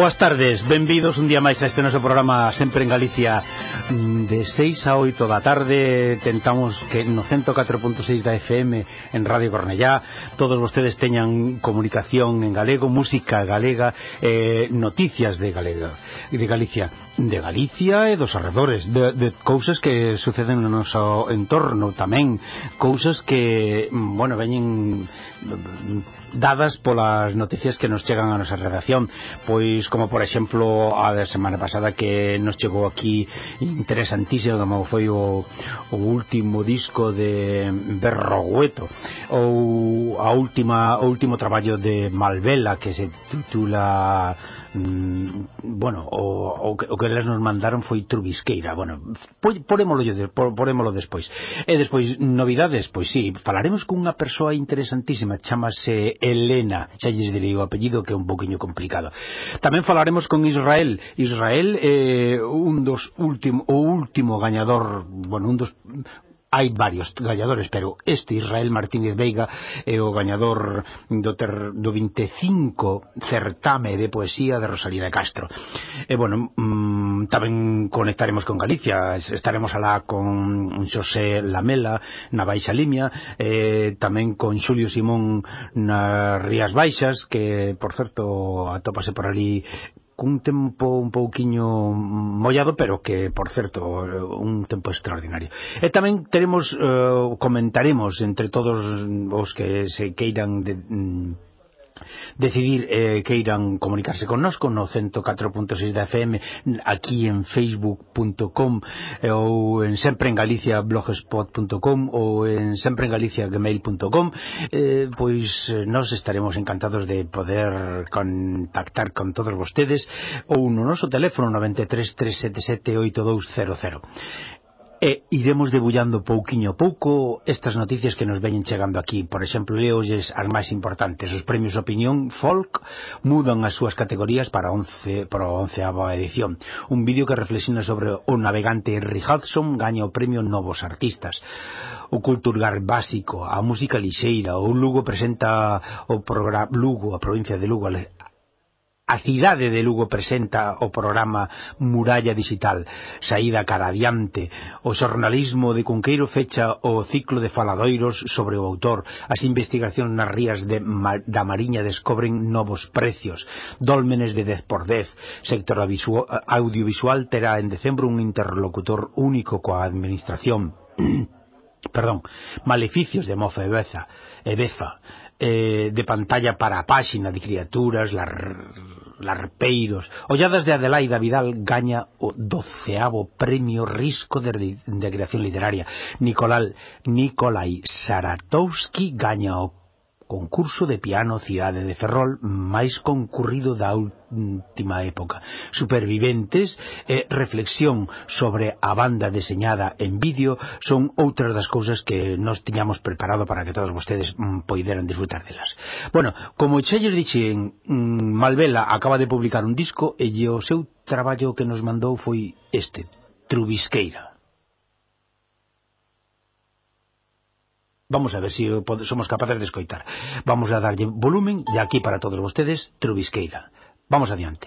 Boas tardes, benvidos un día máis a este noso programa Sempre en Galicia mm, De 6 a 8 da tarde. Tentamos que no 104.6 da FM en Radio Cornellá Todos vostedes teñan comunicación en galego, música galega eh, Noticias de galega de Galicia De Galicia e dos arredores De, de cousas que suceden no noso entorno tamén Cousas que, mm, bueno, veñen dadas polas noticias que nos chegan a nosa redacción. Pois como por exemplo a da semana pasada que nos chegou aquí interesantísimo como foi o, o último disco de Berrogueto ou a última, o último traballo de Malvela que se titula mm, bueno, o, o, o que elas nos mandaron foi Trubisqueira, bueno, porémolo, porémolo despois. E despois, novidades, pois sí, falaremos cunha persoa interesantísima, chamase Elena, xa lles direi o apellido que é un poquinho complicado. Tamén falaremos con Israel, Israel é eh, un dos último, o último gañador, bueno, un dos hai varios gañadores, pero este Israel Martínez Veiga é o gañador do, ter, do 25 certame de poesía de Rosalía de Castro. E bueno, mmm, tamén conectaremos con Galicia, estaremos alá con Xosé Lamela na Baixa Limia, eh, tamén con Xulio Simón nas Rías Baixas, que por certo atópase por ali cun tempo un pouquiño mollado, pero que, por certo, un tempo extraordinario. E tamén teremos, uh, comentaremos entre todos os que se queiran de, mm, decidir eh, que irán comunicarse connosco no 104.6 da FM aquí en facebook.com eh, ou en sempre en Galicia blogspot.com ou en sempre en Galicia gmail.com eh, pois eh, nos estaremos encantados de poder contactar con todos vostedes ou no noso teléfono 93 377 8200 E iremos debullando pouquiño a pouco estas noticias que nos veñen chegando aquí. Por exemplo, leolles as máis importantes. Os premios Opinión Folk mudan as súas categorías para, 11, para a 11ª edición. Un vídeo que reflexiona sobre o navegante Henry Hudson gaña o premio Novos Artistas. O culturgar básico, a música lixeira, o Lugo presenta o programa Lugo, a provincia de Lugo, A cidade de Lugo presenta o programa Muralla Digital, saída cara adiante. O xornalismo de Cunqueiro fecha o ciclo de faladoiros sobre o autor. As investigacións nas rías de, da Mariña descobren novos precios. Dólmenes de 10 por 10. Sector audiovisual terá en decembro un interlocutor único coa administración. perdón, maleficios de Mofa e Beza, e Beza eh, de pantalla para a páxina de criaturas, lar, larpeiros. Olladas de Adelaida Vidal gaña o doceavo premio Risco de, de Creación Literaria. Nicolai, Nikolai Saratowski gaña o concurso de piano Cidade de Ferrol máis concurrido da última época. Superviventes e reflexión sobre a banda deseñada en vídeo son outras das cousas que nos tiñamos preparado para que todos vostedes mm, poideran disfrutar delas. Bueno, como xa lles dixen, mm, Malvela acaba de publicar un disco e o seu traballo que nos mandou foi este, Trubisqueira. Vamos a ver se si somos capaces de escoitar. Vamos a darlle volumen, de aquí para todos vostedes, Trubisqueira. Vamos adiante.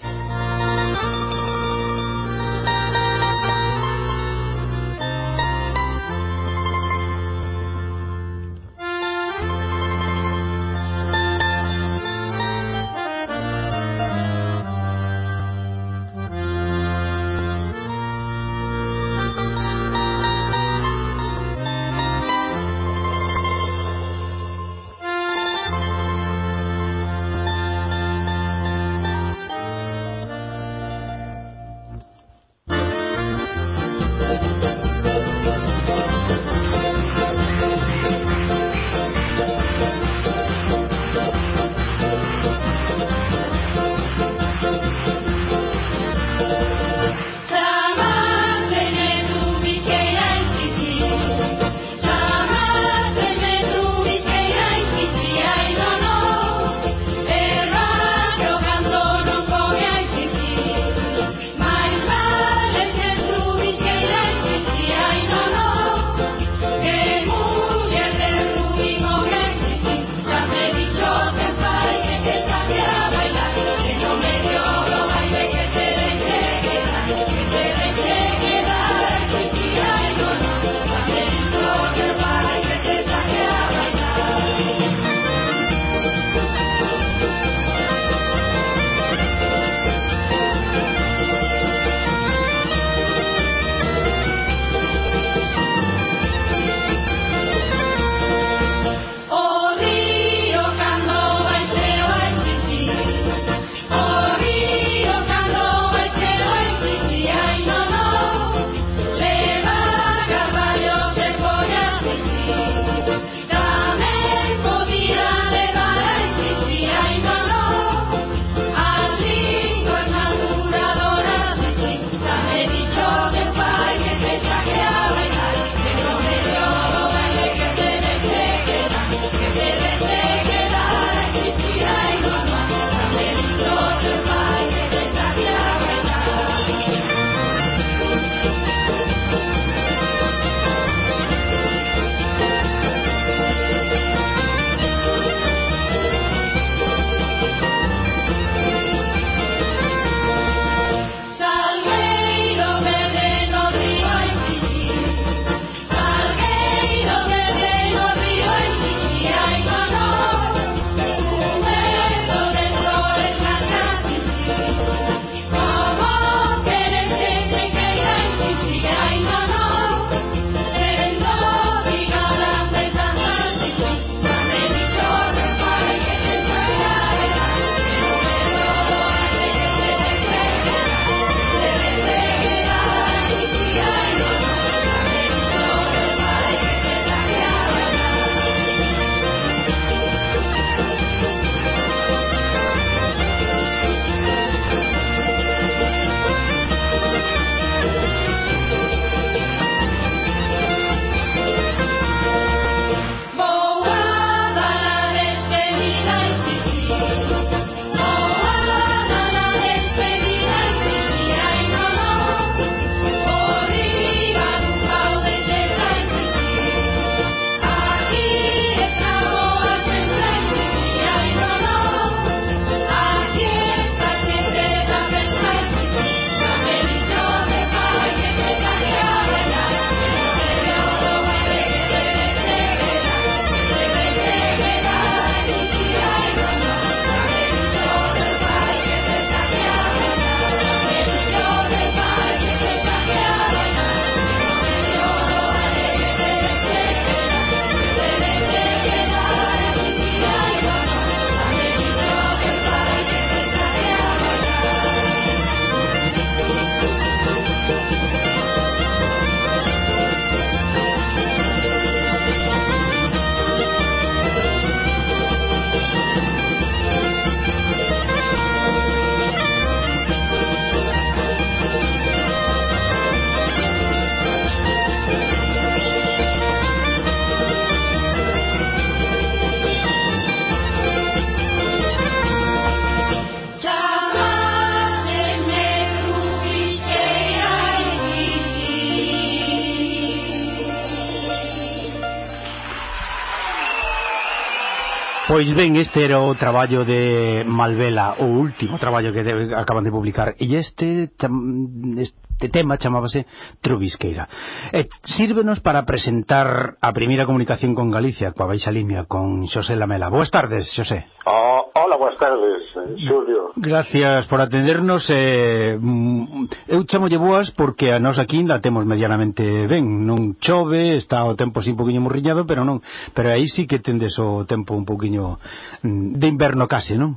Pois ben, este era o traballo de Malvela, o último traballo que de, acaban de publicar. E este, este este tema chamábase Trubisqueira. E sírvenos para presentar a primeira comunicación con Galicia coa Baixa Limia con Xosé Lamela. Boas tardes, Xosé. Oh, Hola, boas tardes, eh, Xulio. Gracias por atendernos eh, mm, Eu chamolle boas porque a nós aquí la temos medianamente ben. Non chove, está o tempo así un poquinho morriñado pero non, pero aí sí que tendes o tempo un poquinho mm, de inverno case, non?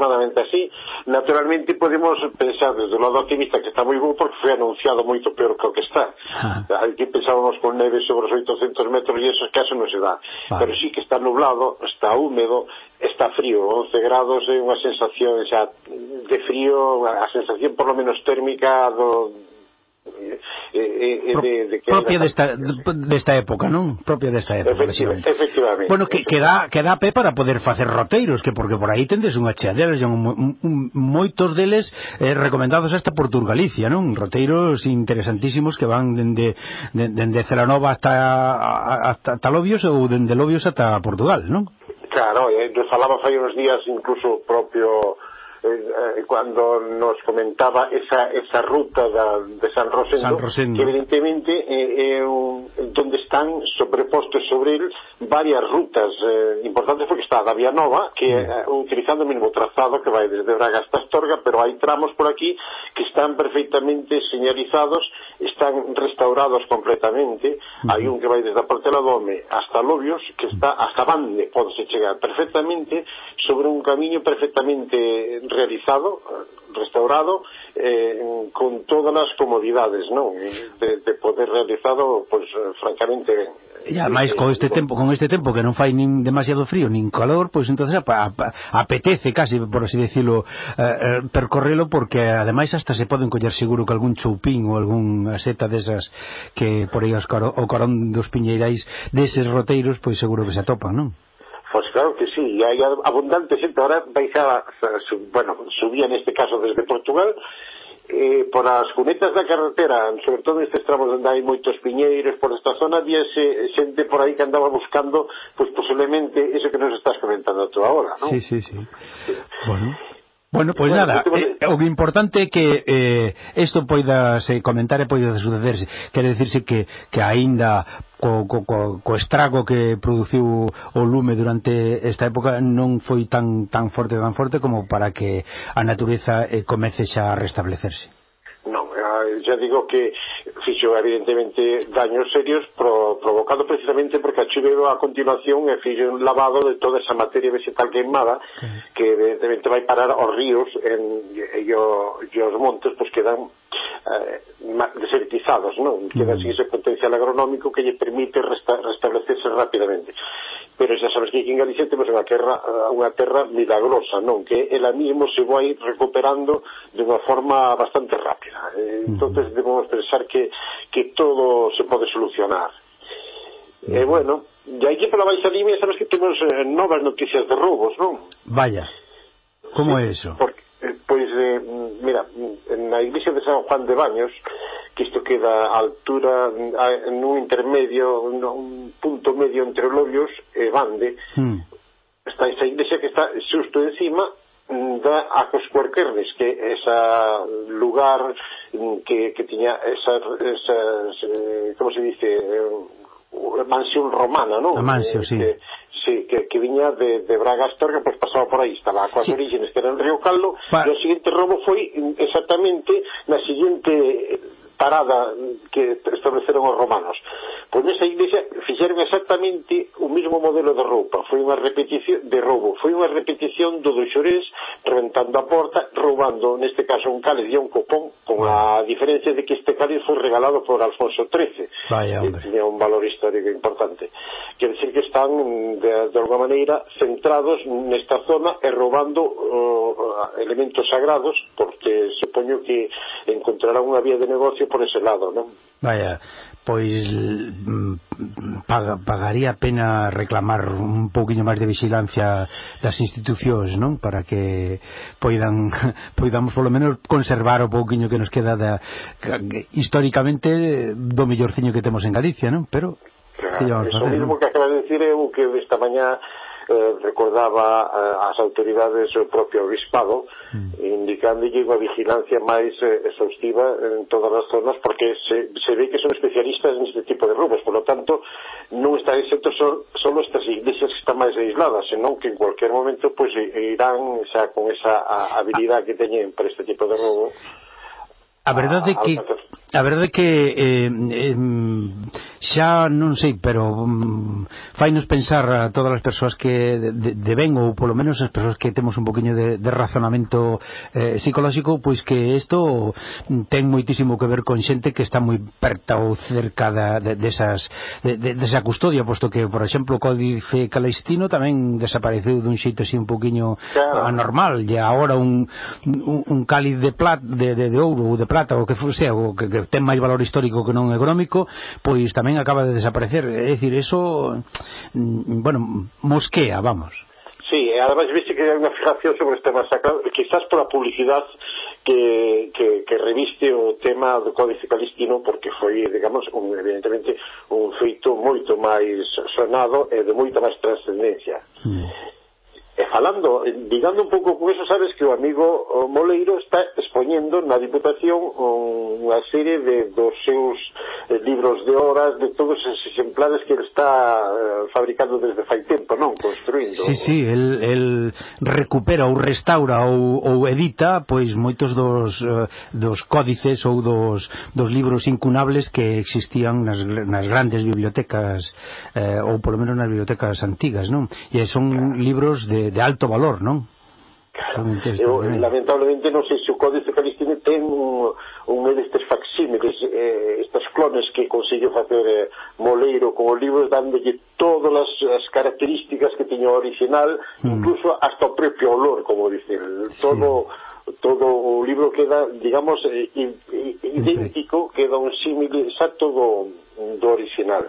aproximadamente así. Naturalmente podemos pensar desde o lado optimista que está moi bo porque foi anunciado moito peor que o que está. Ah. Aquí pensábamos con neve sobre os 800 metros e eso caso non se dá. Vale. Pero sí que está nublado, está húmedo, está frío, 11 grados é unha sensación xa de frío, a sensación por lo menos térmica do Eh, eh, eh, e, e de, de que propia desta, desta época, non? Propia desta época, efectivamente. efectivamente. Bueno, que, que, dá, que dá pé para poder facer roteiros, que porque por aí tendes unha cheadera, un, un, un, moitos deles eh, recomendados hasta por Turgalicia, non? Roteiros interesantísimos que van dende, dende Celanova hasta, hasta, hasta Lobios ou dende Lobios ata Portugal, non? Claro, eh, falaba fai uns días incluso propio eh, cuando nos comentaba esa, esa ruta da, de San Rosendo, San Rosendo. que evidentemente eh, é un, donde están sobrepostos sobre él varias rutas eh, importantes porque está a da Vía Nova que eh, utilizando o mesmo trazado que vai desde Braga hasta Astorga pero hai tramos por aquí que están perfectamente señalizados están restaurados completamente. Hai un que vai desde a Portela Dome hasta Lobios que está hasta Bande podese chegar perfectamente sobre un camiño perfectamente realizado, restaurado, eh, con todas as comodidades, non? De, de poder realizado, pois, pues, francamente, ben. E ademais, con este eh, tempo, con este tempo que non fai nin demasiado frío, nin calor, pois pues, entonces ap apetece casi, por así decirlo, eh, eh percorrelo, porque ademais hasta se poden coller seguro que algún choupín ou algunha seta desas que por aí o carón dos piñeirais deses roteiros, pois seguro que se atopan, non? Pois claro que sí, e hai abundante gente. Ahora baixaba, bueno, subía en este caso desde Portugal, eh, por as cunetas da carretera, sobre todo nestes tramos onde hai moitos piñeiros por esta zona, viese xente por aí que andaba buscando, pois posiblemente, iso que nos estás comentando tú agora, non? Sí, sí, sí. sí. Bueno. Bueno, pois pues nada, eh, o importante é que eh, isto poidase comentar e poida sucederse. Quere decirse que, que aínda co, co, co, co estrago que produciu o lume durante esta época non foi tan tan forte tan forte como para que a natureza eh, comece xa a restablecerse xa digo que fixo evidentemente daños serios pro, provocado precisamente porque a chuveu a continuación e fixo un lavado de toda esa materia vegetal queimada que evidentemente vai parar aos ríos en, e, e, os, e os montes pois pues, quedan eh, desertizados, non? Que así ese potencial agronómico que lle permite resta, restablecerse rapidamente. Pero xa sabes que aquí en Galicia temos unha terra, eh, unha terra milagrosa, non? Que ela mismo se vai recuperando de unha forma bastante rápida. Eh, entonces debemos pensar que, que todo se pode solucionar. E eh, bueno, e aquí pola baixa línea sabes que temos eh, novas noticias de roubos, non? Vaya, como é eso? Porque Eh, pois, eh, mira, na iglesia de San Juan de Baños, que isto queda a altura, a, nun intermedio, un punto medio entre Lobios e Bande, mm. está esa iglesia que está xusto encima mm, da Acos Cuerquernes, que esa lugar mm, que, que tiña esas, esas, eh, como se dice, eh, mansión romana, non? A mansión, eh, sí. Que, sí, que, que viña de, de Braga Astorga, pois pasaba por aí, estaba coas sí. orígenes, que era en Río Caldo, pa... e o seguinte robo foi exactamente na seguinte parada que estableceron os romanos. Pois nesa iglesia fixeron exactamente o mismo modelo de roupa, foi unha repetición de roubo, foi unha repetición do do Xurés, reventando a porta, roubando neste caso un cáliz e un copón, con a diferencia de que este cáliz foi regalado por Alfonso XIII, Vaya, que tiña un valor histórico importante. Quer decir que están, de, de alguma maneira, centrados nesta zona e roubando uh, elementos sagrados, porque supoño que encontrarán unha vía de negocio por ese lado, non? Vaya, pois mm, pag, pagaría pena reclamar un pouquiño máis de vigilancia das institucións, non? Para que poidan poidamos polo menos conservar o pouquiño que nos queda da, históricamente do mellorciño que temos en Galicia, non? Pero Claro, eso mismo que acaba de decir eu que esta mañá eh, recordaba eh, as autoridades o propio obispado mm. indicándolle unha vigilancia máis eh, exhaustiva en todas as zonas porque se, se ve que son especialistas neste tipo de roubos por lo tanto non está exento só, estas iglesias que están máis aisladas, senón que en cualquier momento pues, irán xa, con esa a, habilidad que teñen para este tipo de roubo A verdade é que a verdade é que eh, eh, xa non sei, pero um, fainos pensar a todas as persoas que de, de ben ou polo menos as persoas que temos un poquinho de, de razonamento eh, psicolóxico, pois que isto mm, ten moitísimo que ver con xente que está moi perta ou cerca da, de, desas, de, de, desa custodia, posto que, por exemplo, o Códice Calestino tamén desapareceu dun xeito así un poquinho claro. anormal, e agora un, un, un cáliz de, plat, de, de, de ouro ou de plata, o que sea, o que, que ten máis valor histórico que non económico, pois tamén tamén acaba de desaparecer. É dicir, eso, mm, bueno, mosquea, vamos. Sí, además viste que hai unha fijación sobre este temas quizás quizás pola publicidade que, que, que reviste o tema do Códice Calistino porque foi, digamos, un, evidentemente un feito moito máis sonado e de moita máis trascendencia. Mm. E falando, eh, ligando un pouco con eso, sabes que o amigo Moleiro está expoñendo na Diputación unha serie de, dos seus eh, libros de horas, de todos os exemplares que está fabricando desde fai tempo, non? Construindo. Sí, sí, el, el recupera ou restaura ou, ou edita pois moitos dos, dos códices ou dos, dos libros incunables que existían nas, nas grandes bibliotecas eh, ou polo menos nas bibliotecas antigas, non? E son libros de de alto valor, non? Claro, eu, lamentablemente non sei se o Códice Calistino ten un, un destes facsímiles eh, estas clones que conseguiu facer eh, Moleiro con o libro dándolle todas as, as características que tiña o original mm. incluso hasta o propio olor como dice sí. todo todo o libro queda, digamos, eh, idéntico, sí. queda un símil exacto do, do original.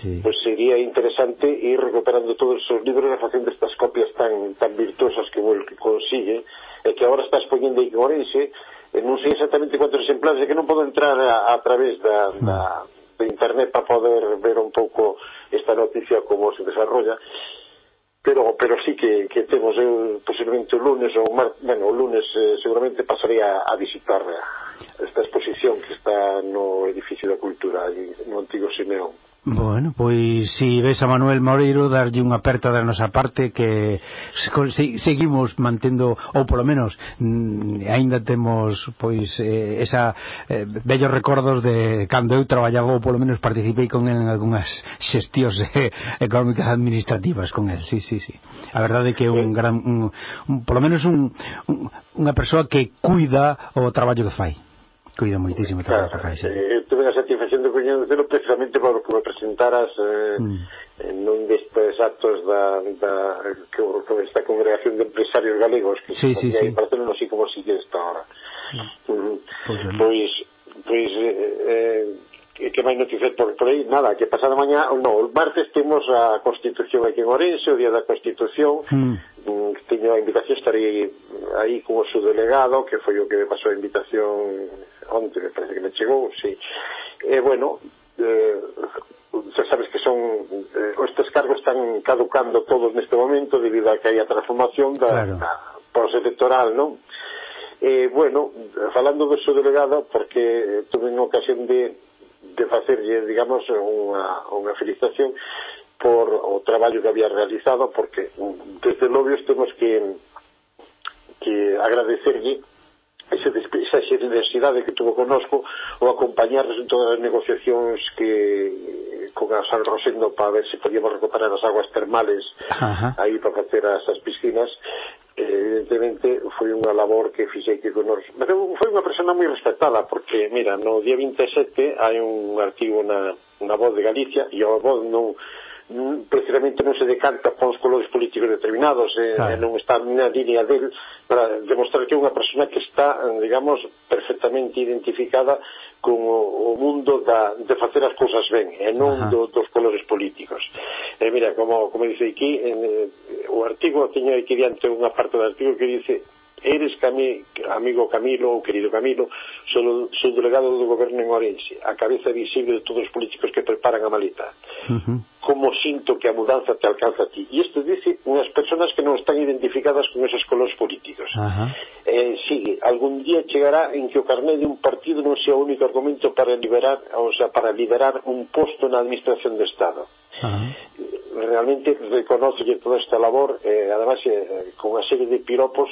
Sí. Pois sería interesante ir recuperando todos os libros e facendo estas copias tan tan virtuosas que o eh, que consigue, e que agora estás poñendo en Orense, non sei exactamente cuántos exemplares, é que non podo entrar a, a través da, da, de mm. internet para poder ver un pouco esta noticia como se desarrolla pero pero sí que, que temos eu posiblemente o lunes ou mar, bueno, o lunes eh, seguramente pasaría a, a visitar esta exposición que está no edificio da cultura no antigo Simeón. Bueno, pois si ves a Manuel Moreiro darlle unha aperta da nosa parte que se, seguimos mantendo ou polo menos mm, aínda temos pois eh, esa eh, bellos recordos de cando eu traballaba ou polo menos participei con el en algunhas xestións eh, económicas administrativas con el. Sí, sí, sí. A verdade é que é un gran un, un, polo menos un, un, unha persoa que cuida o traballo que fai. Cuida moitísimo o traballo claro, que fais. Eh, tuve a satisfacción de coñecelo precisamente por que me presentaras eh, mm. nun destes actos da, da que, que esta congregación de empresarios galegos que sí, se sí, sí. Barcelona, así como sigue esta hora. Mm. Mm. Pois, pois, pois eh, eh, que, que vai por, por aí, nada, que pasado mañá, no, o martes temos a Constitución aquí en Orense, o día da Constitución, hmm. mm. teño a invitación, estarei aí como su seu delegado, que foi o que me pasou a invitación onte, me parece que me chegou, sí. E, eh, bueno, eh, xa sabes que son eh, estes cargos están caducando todos neste momento debido a que hai a transformación da, claro. da prosa electoral, non? Eh, bueno, falando do seu delegado, porque tuve unha ocasión de de facerlle, digamos, unha, unha felicitación por o traballo que había realizado, porque mm, desde logo temos que que agradecerlle ese esa generosidade que tuvo conosco o acompañarnos en todas as negociacións que con a San Rosendo para ver se podíamos recuperar as aguas termales Ajá. aí para facer as, as piscinas evidentemente foi unha labor que fixei que con nos pero foi unha persona moi respetada porque mira, no día 27 hai un artigo na, na voz de Galicia e a voz non precisamente non se decanta para uns colores políticos determinados eh, claro. Eh, non está na línea del para demostrar que é unha persona que está digamos perfectamente identificada con o, o mundo da, de facer as cousas ben e non do, dos colores políticos eh, mira, como, como dice aquí en, eh, o artigo teño aquí diante unha parte do artigo que dice Eres Cami, amigo Camilo, ou querido Camilo, sou, sou delegado do goberno en Orense, a cabeza visible de todos os políticos que preparan a maleta. Uh -huh. Como sinto que a mudanza te alcanza a ti? E isto dice unhas personas que non están identificadas con esos colores políticos. Uh -huh. eh, sigue, algún día chegará en que o carné de un partido non sea o único argumento para liberar, o sea, para liberar un posto na administración do Estado. Ajá. realmente reconoce que toda esta labor eh, además eh, con unha serie de piropos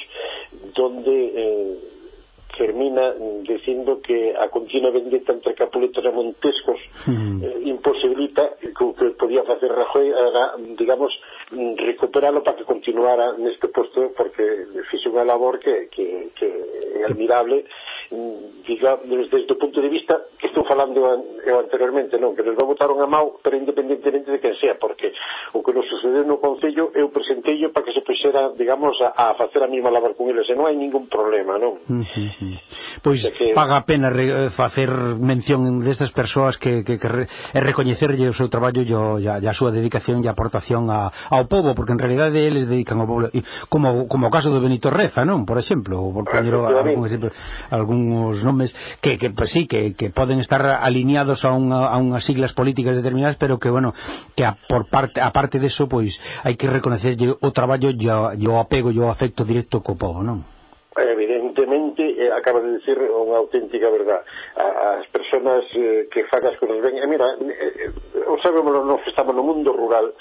donde eh, termina dicindo que a continua vendetta entre Capuletos e Montescos mm. eh, imposibilita que o que podía facer Rajoy era, digamos, recuperarlo para que continuara neste posto porque fixe unha labor que, que, que é admirable digamos, desde o punto de vista que estou falando eu anteriormente non, que nos votaron a mau, pero independentemente de quen sea, porque o que nos sucedeu no Concello, eu presentei para que se puxera digamos, a, a facer a mesma labor con eles e non hai ningún problema, non? Uh -huh. Pois que... paga a pena re, eh, facer mención destas persoas que, que, que re, e recoñecerlle o seu traballo e, a, a súa dedicación e aportación a, ao povo, porque en realidade eles dedican ao povo, como, como o caso do Benito Reza, non? Por exemplo, por poñer algún exemplo, algúns nomes que, que pues, sí, que, que poden estar alineados a, unha, a unhas siglas políticas determinadas, pero que, bueno, que a, por parte, a parte deso, pois, hai que reconhecerlle o traballo e o apego e o afecto directo co povo, non? evidentemente eh, acaba de decir unha auténtica verdad a, as persoas eh, que fan as cousas ben e mira, eh, eh sabemos nos estamos no mundo rural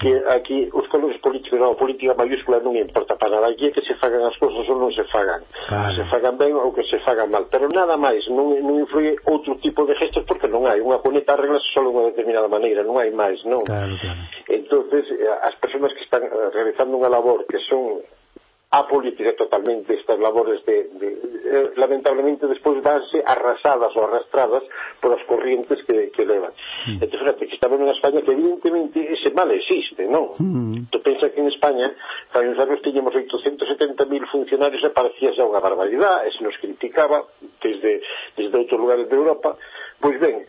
que aquí os colores políticos a política mayúscula non importa para nada aquí é que se fagan as cousas ou non se fagan claro. se fagan ben ou que se fagan mal pero nada máis, non, non influye outro tipo de gestos porque non hai unha cuneta regla só unha determinada maneira, non hai máis non? Claro, claro. entonces eh, as persoas que están realizando unha labor que son a política totalmente estas labores de, de, de lamentablemente despois danse arrasadas ou arrastradas polas corrientes que, que levan mm. entón, que estamos en España que evidentemente ese mal existe, non? Mm. tú pensa que en España fai uns anos teñemos 870.000 funcionarios e parecía xa unha barbaridade e se nos criticaba desde, desde outros lugares de Europa pois ben,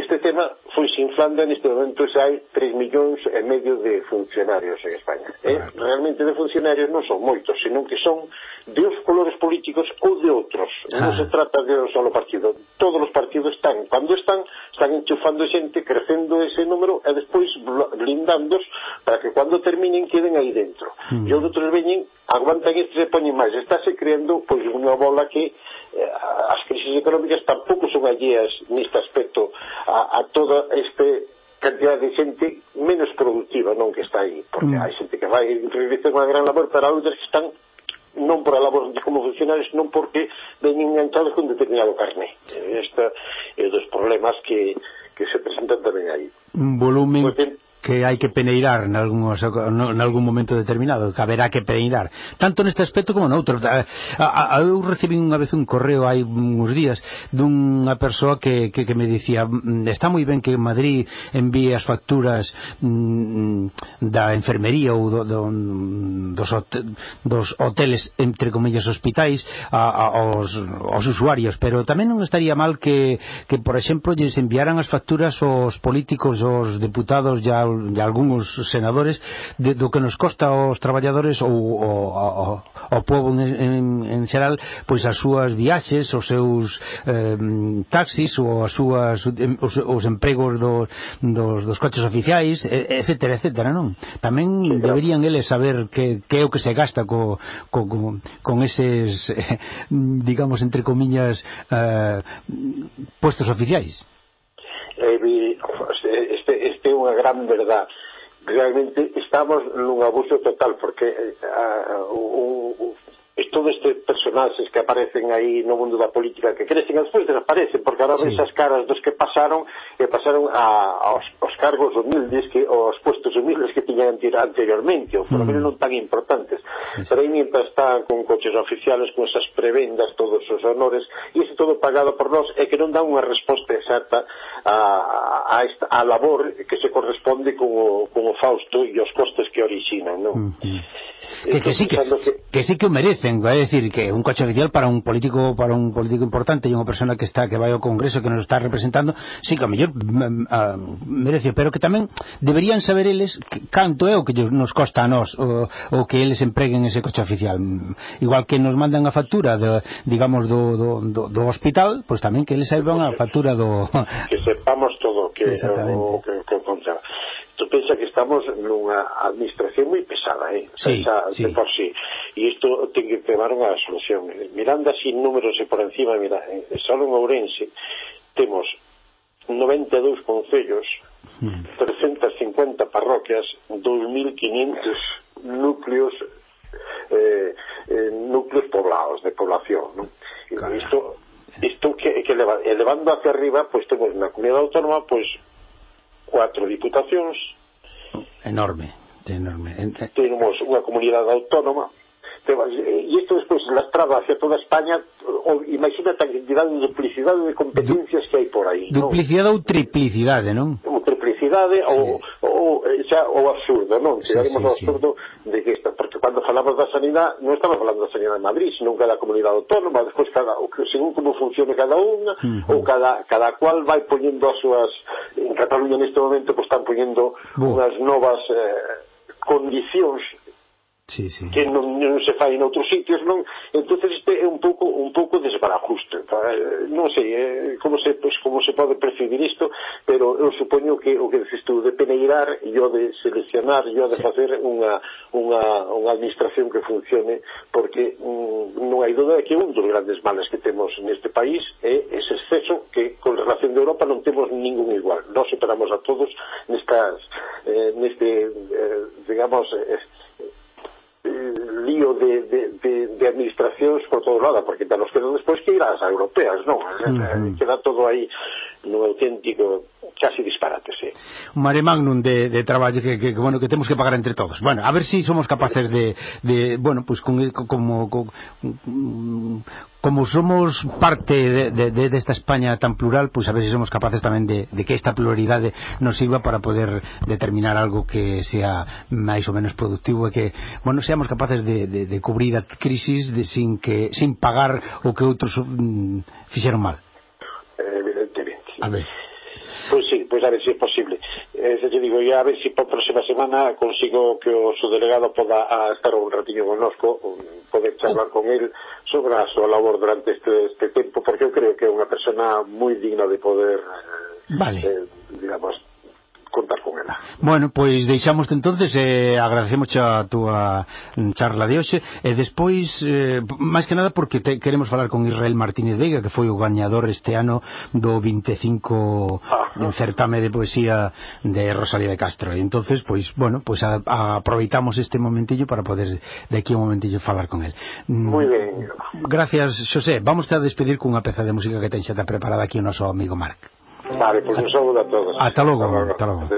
Este tema foise inflando, neste momento xa hai 3 millóns e medio de funcionarios en España. Eh? Realmente de funcionarios non son moitos, senón que son de os colores políticos ou de outros. Ah. Non se trata de un solo partido. Todos os partidos están, cando están, están enchufando xente, crecendo ese número e despois blindándos para que cando terminen queden aí dentro. Mm. E outros veñen aguantan estes e poñen máis. Estáse creando pois unha bola que eh, as crisis económicas tampouco son alleas neste aspecto a, a toda este cantidad de xente menos productiva non que está aí, porque mm. hai xente que vai realizar unha gran labor, pero outras que están non por a labor de como funcionarios, non porque ven enganchados con determinado carné. Este é dos problemas que, que se presentan tamén aí. Volumen... Pois pues, que hai que peneirar en algún momento determinado, que haberá que peneirar, tanto neste aspecto como noutro. A, a, a, eu recibí unha vez un correo hai uns días dunha persoa que, que, que me dicía mm, está moi ben que Madrid envíe as facturas mm, da enfermería ou do, do, mm, dos, hote, dos hoteles, entre comillas, hospitais a, a, aos, aos usuarios, pero tamén non estaría mal que, que por exemplo, lles enviaran as facturas aos políticos, aos deputados e aos de algúns senadores de, do que nos costa aos traballadores ou ao, ao povo en, en, en xeral pois as súas viaxes, os seus eh, taxis ou as súas, os, os empregos do, dos, dos coches oficiais etcétera, etcétera, non? Tamén deberían eles saber que, que é o que se gasta co, co, co, con eses digamos, entre comiñas eh, puestos oficiais eh, unha gran verdade realmente estamos nun abuso total porque eh, a, a, o, o, todos estes personaxes que aparecen aí no mundo da política que crecen e despois desaparecen, porque agora sí. esas caras dos que pasaron, e pasaron a, aos, aos cargos humildes, que, aos postos humildes que tiñan anteriormente, ou polo mm. menos non tan importantes. Sí. Pero aí, mientras están con coches oficiales, con esas prebendas, todos os honores, e iso todo pagado por nós, é que non dá unha resposta exacta a, a, esta, a labor que se corresponde con o, con o Fausto e os costes que originan, non? Mm -hmm. Que, que, entón, sí que, que, que sí que o merecen vai decir que un coche oficial para un político para un político importante e unha persona que está que vai ao Congreso que nos está representando. Sí que a mellor uh, mm, mm, ah, merece pero que tamén deberían saber eles que, canto é o que nos costa a nós o, o que eles empreguen ese coche oficial. Igual que nos mandan a factura de, digamos do, do, do, do hospital pois pues tamén que eles saiban a factura do que sepamos todo que, o, que, que Tú pensa que estamos nunha administración moi pesada, eh? Sí, Esa, sí. De por sí. E isto ten que levar unha solución. Mirando así números e por encima, mira, eh, só en Ourense temos 92 concellos, mm. 350 parroquias, 2.500 núcleos eh, eh, núcleos poblados de población, ¿no? Claro. Isto, isto que, que eleva, elevando hacia arriba, pois pues, temos na comunidade autónoma, pois pues, cuatro diputacións. Enorme, enorme. Temos unha comunidade autónoma e isto eh, despois lastrado hacia toda España o, imagínate a cantidade de duplicidade de competencias du que hai por aí duplicidade ou triplicidade, non? ou triplicidade sí. ou, ou eh, xa o absurdo, non? Sí, chegaremos sí, ao absurdo sí. de que esta, porque cando falamos da sanidade non estamos falando da sanidade de Madrid sino cada comunidade autónoma despois cada, según como funcione cada unha uh -huh. ou cada, cada cual vai poñendo as súas en Cataluña neste momento pues, están poñendo uh -huh. unhas novas eh, condicións sí, sí. que non, non se fai en outros sitios non entonces este é un pouco un pouco desbarajuste eh, non sei eh, como se pues, como se pode percibir isto pero eu supoño que o que dices tú de peneirar e o de seleccionar e o de sí. facer unha, unha, unha administración que funcione porque mm, non hai dúda de que un dos grandes males que temos neste país é ese exceso que con relación de Europa non temos ningún igual nós superamos a todos nestas eh, neste eh, digamos eh, lío de, de, de, de administracións por todo lado, porque da nos quedan despois que ir ás europeas, non? Uh eh, -huh. Queda todo aí nun auténtico casi disparate, sí. Un mare magnum de, de traballo que, que, que, bueno, que temos que pagar entre todos. Bueno, a ver se si somos capaces de, de bueno, pues con, como, con, como somos parte de, de, de esta España tan plural, pues a ver se si somos capaces tamén de, de que esta pluralidade nos sirva para poder determinar algo que sea máis ou menos productivo e que, bueno, seamos capaces de, de, de cubrir a crisis de, sin, que, sin pagar o que outros mm, fixeron mal. Eh, A ver. Pois sí, pois a ver se si é posible. Eh, se te digo, ya a ver se si por próxima semana consigo que o seu delegado poda a estar un ratiño connosco, poder charlar con él sobre a súa labor durante este, este tempo, porque eu creo que é unha persona moi digna de poder, eh, vale. eh, digamos, contar con ela. Bueno, pois deixamos entonces e eh, agradecemos a túa charla de hoxe e despois, eh, máis que nada porque te, queremos falar con Israel Martínez Veiga que foi o gañador este ano do 25 ah, certame de poesía de Rosalía de Castro e entonces, pois, bueno, pois a, a, aproveitamos este momentillo para poder de aquí un momentillo falar con él. Moi ben. Gracias, Xosé. Vamos a despedir cunha peza de música que ten xa preparada aquí o noso amigo Marc. Vale, pois pues un saúdo a todos. Ata logo, ata logo. Ata logo.